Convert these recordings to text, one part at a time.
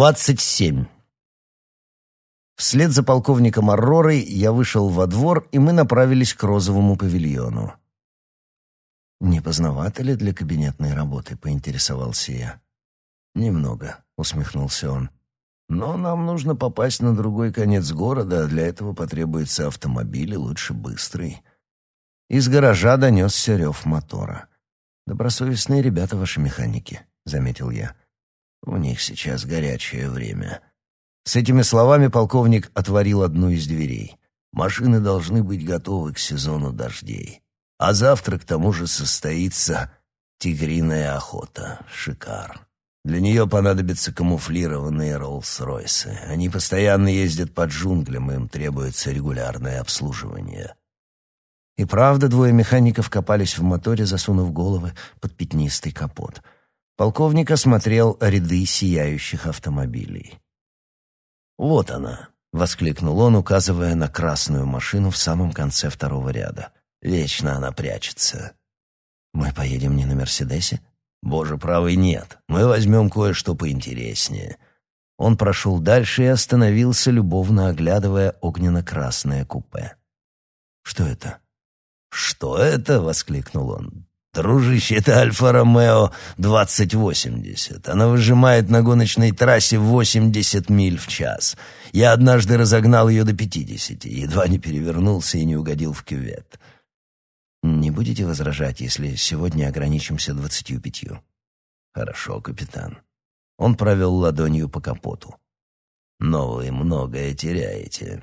Двадцать семь. Вслед за полковником Арророй я вышел во двор, и мы направились к розовому павильону. «Не поздновато ли для кабинетной работы?» — поинтересовался я. «Немного», — усмехнулся он. «Но нам нужно попасть на другой конец города, а для этого потребуется автомобиль, и лучше быстрый». Из гаража донесся рев мотора. «Добросовестные ребята ваши механики», — заметил я. «У них сейчас горячее время». С этими словами полковник отворил одну из дверей. «Машины должны быть готовы к сезону дождей. А завтра, к тому же, состоится тигриная охота. Шикар. Для нее понадобятся камуфлированные Роллс-Ройсы. Они постоянно ездят по джунглям, им требуется регулярное обслуживание». И правда, двое механиков копались в моторе, засунув головы под пятнистый капот. Полковник осмотрел ряды сияющих автомобилей. «Вот она!» — воскликнул он, указывая на красную машину в самом конце второго ряда. «Вечно она прячется». «Мы поедем не на «Мерседесе»?» «Боже правый, нет. Мы возьмем кое-что поинтереснее». Он прошел дальше и остановился, любовно оглядывая огненно-красное купе. «Что это?» «Что это?» — воскликнул он. «Дружище, это Альфа-Ромео 2080. Она выжимает на гоночной трассе 80 миль в час. Я однажды разогнал ее до 50, едва не перевернулся и не угодил в кювет». «Не будете возражать, если сегодня ограничимся двадцатью пятью?» «Хорошо, капитан». Он провел ладонью по капоту. «Но вы многое теряете».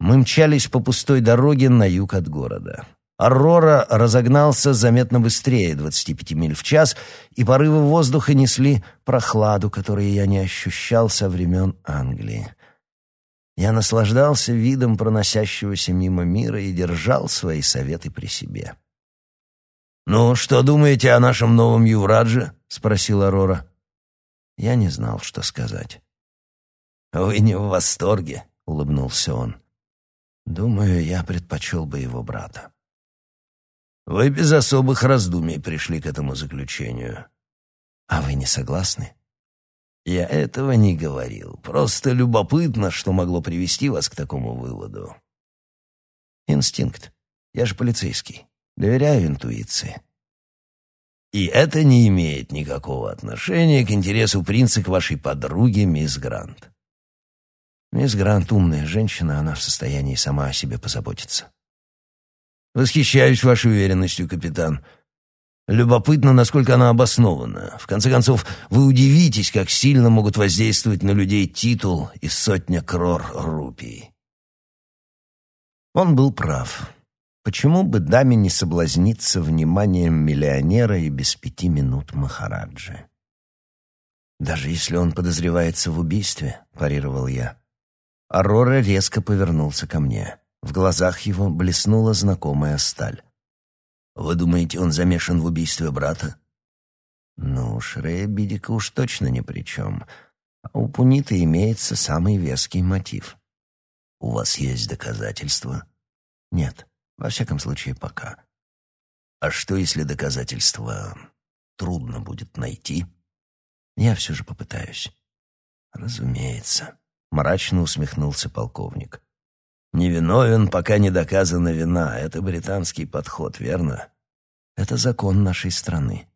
Мы мчались по пустой дороге на юг от города. Аррора разогнался заметно быстрее 25 миль в час, и порывы воздуха несли прохладу, которую я не ощущал со времен Англии. Я наслаждался видом проносящегося мимо мира и держал свои советы при себе. «Ну, что думаете о нашем новом Юврадже?» — спросил Арора. Я не знал, что сказать. «Вы не в восторге?» — улыбнулся он. Думаю, я предпочел бы его брата. Вы без особых раздумий пришли к этому заключению. А вы не согласны? Я этого не говорил. Просто любопытно, что могло привести вас к такому выводу. Инстинкт. Я же полицейский. Доверяю интуиции. И это не имеет никакого отношения к интересу принца к вашей подруге, мисс Грант. Мисс Грант умная женщина, она в состоянии сама о себе позаботиться. Восхищаюсь вашей уверенностью, капитан. Любопытно, насколько она обоснована. В конце концов, вы удивитесь, как сильно могут воздействовать на людей титул и сотня крор рупий. Он был прав. Почему бы даме не соблазниться вниманием миллионера и без пяти минут Махараджи? Даже если он подозревается в убийстве, парировал я. Арора резко повернулся ко мне. В глазах его блеснула знакомая сталь. «Вы думаете, он замешан в убийстве брата?» «Ну, Шрея Бидика уж точно ни при чем. А у Пунита имеется самый веский мотив». «У вас есть доказательства?» «Нет, во всяком случае, пока». «А что, если доказательства трудно будет найти?» «Я все же попытаюсь». «Разумеется» мрачно усмехнулся полковник. Невиновен, пока не доказана вина. Это британский подход, верно? Это закон нашей страны.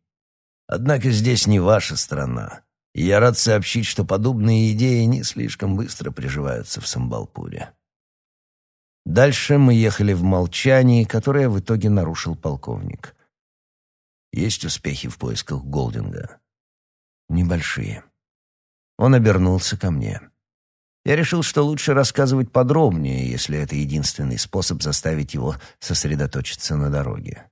Однако здесь не ваша страна. И я рад сообщить, что подобные идеи не слишком быстро приживаются в Самбалпуре. Дальше мы ехали в молчании, которое в итоге нарушил полковник. Есть успехи в поисках Голдинга? Небольшие. Он обернулся ко мне. Я решил, что лучше рассказывать подробнее, если это единственный способ заставить его сосредоточиться на дороге.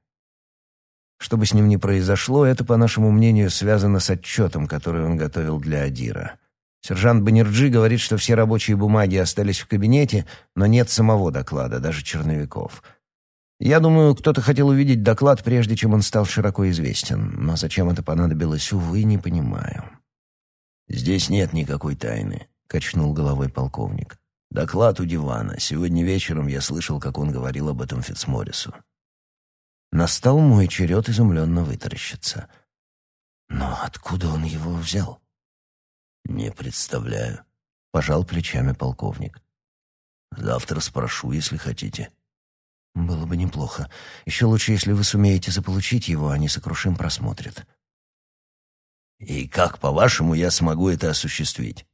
Что бы с ним ни произошло, это, по нашему мнению, связано с отчетом, который он готовил для Адира. Сержант Баннерджи говорит, что все рабочие бумаги остались в кабинете, но нет самого доклада, даже черновиков. Я думаю, кто-то хотел увидеть доклад, прежде чем он стал широко известен, но зачем это понадобилось, увы, не понимаю. Здесь нет никакой тайны. — качнул головой полковник. «Доклад у дивана. Сегодня вечером я слышал, как он говорил об этом Фицморрису». Настал мой черед изумленно вытаращиться. «Но откуда он его взял?» Не представляю, пожал плечами полковник. Завтра спрошу, если хотите. Было бы неплохо. Еще лучше, если вы сумеете заполучить его, а не сокрушим просмотрит. И как, по-вашему, я смогу это осуществить?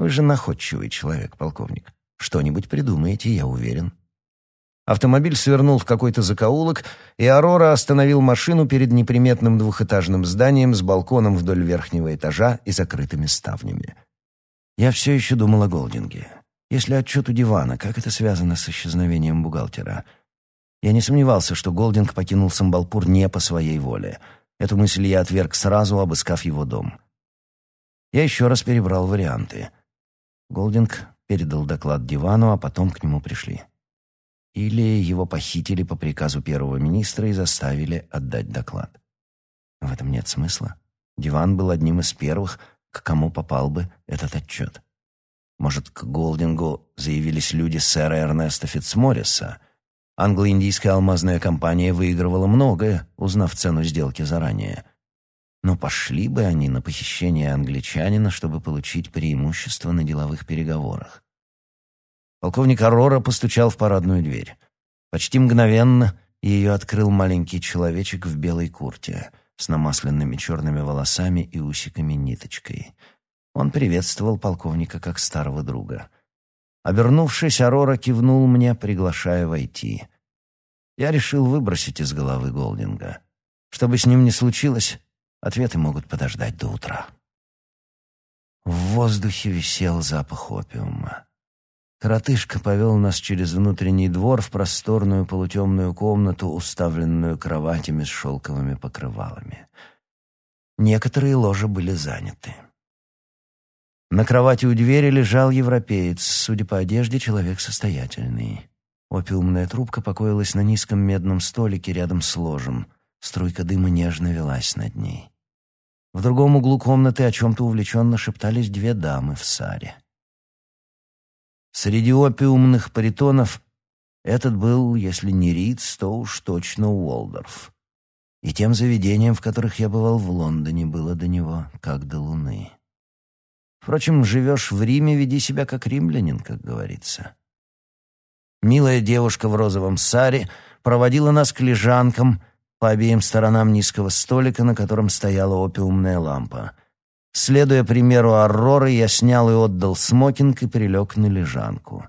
Вы же находчивый человек, полковник. Что-нибудь придумаете, я уверен. Автомобиль свернул в какой-то закоулок, и Арора остановил машину перед неприметным двухэтажным зданием с балконом вдоль верхнего этажа и закрытыми ставнями. Я все еще думал о Голдинге. Если отчет у дивана, как это связано с исчезновением бухгалтера? Я не сомневался, что Голдинг покинул Самбалпур не по своей воле. Эту мысль я отверг сразу, обыскав его дом. Я еще раз перебрал варианты. Голдинг передал доклад дивану, а потом к нему пришли. Или его похитили по приказу первого министра и заставили отдать доклад. В этом нет смысла. Диван был одним из первых, к кому попал бы этот отчет. Может, к Голдингу заявились люди сэра Эрнеста Фитцморриса. Англо-индийская алмазная компания выигрывала многое, узнав цену сделки заранее. Но пошли бы они на похищение англичанина, чтобы получить преимущество на деловых переговорах. Полковник Арора постучал в парадную дверь. Почти мгновенно ее открыл маленький человечек в белой курте с намасленными черными волосами и усиками-ниточкой. Он приветствовал полковника как старого друга. Обернувшись, Арора кивнул мне, приглашая войти. Я решил выбросить из головы Голдинга. Что бы с ним ни случилось, ответы могут подождать до утра. В воздухе висел запах опиума. Коротышка повел нас через внутренний двор в просторную полутемную комнату, уставленную кроватями с шелковыми покрывалами. Некоторые ложи были заняты. На кровати у двери лежал европеец, судя по одежде, человек состоятельный. Опиумная трубка покоилась на низком медном столике рядом с ложем. Струйка дыма нежно велась над ней. В другом углу комнаты о чем-то увлеченно шептались две дамы в саре. Среди опиумных паритонов этот был, если не Риц, то уж точно Уолдорф. И тем заведением, в которых я бывал в Лондоне, было до него как до луны. Впрочем, живешь в Риме, веди себя как римлянин, как говорится. Милая девушка в розовом саре проводила нас к лежанкам по обеим сторонам низкого столика, на котором стояла опиумная лампа. Следуя примеру Арроры, я снял и отдал смокинг и прилег на лежанку.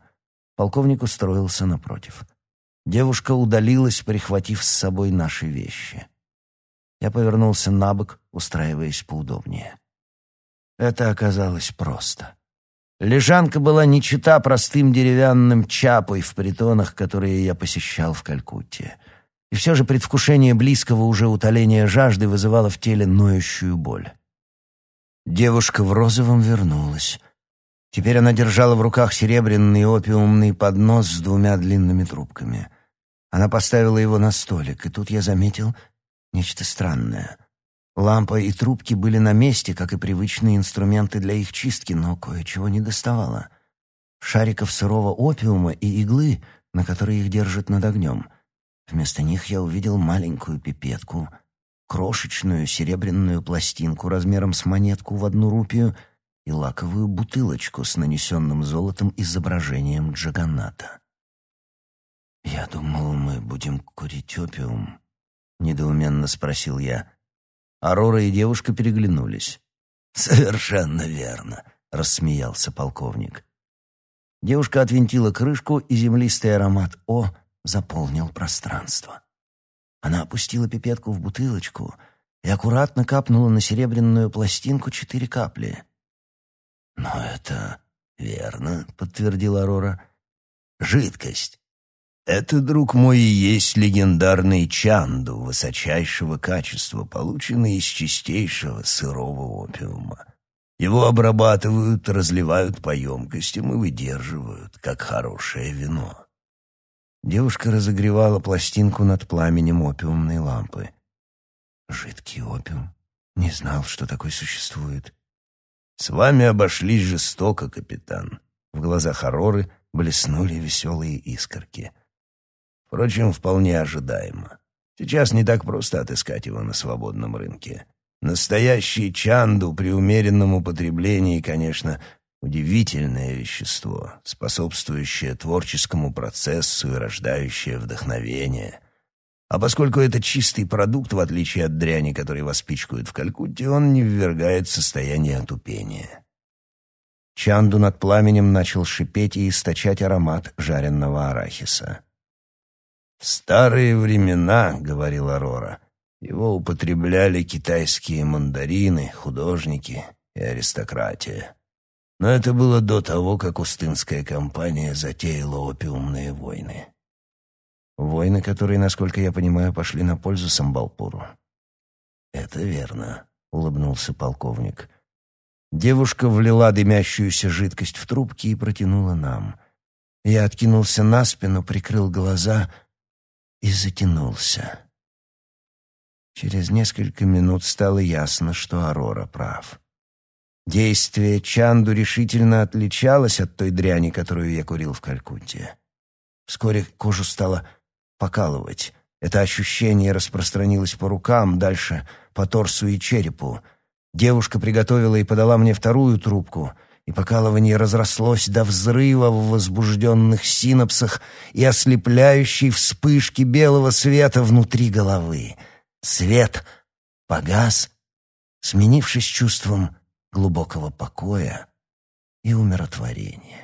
Полковник устроился напротив. Девушка удалилась, прихватив с собой наши вещи. Я повернулся на бок, устраиваясь поудобнее. Это оказалось просто. Лежанка была не чета простым деревянным чапой в притонах, которые я посещал в Калькутте. И все же предвкушение близкого уже утоления жажды вызывало в теле ноющую боль. Девушка в розовом вернулась. Теперь она держала в руках серебряный опиумный поднос с двумя длинными трубками. Она поставила его на столик, и тут я заметил нечто странное. Лампа и трубки были на месте, как и привычные инструменты для их чистки, но кое-чего не доставало. Шариков сырого опиума и иглы, на которые их держат над огнем. Вместо них я увидел маленькую пипетку — крошечную серебряную пластинку размером с монетку в одну рупию и лаковую бутылочку с нанесенным золотом изображением Джаганата. «Я думал, мы будем курить опиум», — недоуменно спросил я. Арора и девушка переглянулись. «Совершенно верно», — рассмеялся полковник. Девушка отвинтила крышку, и землистый аромат «О» заполнил пространство. Она опустила пипетку в бутылочку и аккуратно капнула на серебряную пластинку четыре капли. «Но это верно», — подтвердила Арора. «Жидкость. Это, друг мой, и есть легендарный чанду высочайшего качества, полученный из чистейшего сырого опиума. Его обрабатывают, разливают по емкостям и выдерживают, как хорошее вино. Девушка разогревала пластинку над пламенем опиумной лампы. Жидкий опиум. Не знал, что такой существует. «С вами обошлись жестоко, капитан». В глазах Ароры блеснули веселые искорки. Впрочем, вполне ожидаемо. Сейчас не так просто отыскать его на свободном рынке. Настоящий чанду при умеренном употреблении, конечно, удивительное вещество, способствующее творческому процессу и рождающее вдохновение. А поскольку это чистый продукт, в отличие от дряни, который воспичкают в Калькутте, он не ввергает в состояние отупения. Чанду над пламенем начал шипеть и источать аромат жареного арахиса. «В старые времена, — говорила Рора, — его употребляли китайские мандарины, художники и аристократия. Но это было до того, как Устынская компания затеяла опиумные войны. Войны, которые, насколько я понимаю, пошли на пользу Самбалпуру. «Это верно», — улыбнулся полковник. Девушка влила дымящуюся жидкость в трубки и протянула нам. Я откинулся на спину, прикрыл глаза и затянулся. Через несколько минут стало ясно, что Арора прав. Действие Чанду решительно отличалось от той дряни, которую я курил в Калькутте. Вскоре кожу стало покалывать. Это ощущение распространилось по рукам, дальше по торсу и черепу. Девушка приготовила и подала мне вторую трубку — и покалывание разрослось до взрыва в возбужденных синапсах и ослепляющей вспышки белого света внутри головы. Свет погас, сменившись чувством глубокого покоя и умиротворения.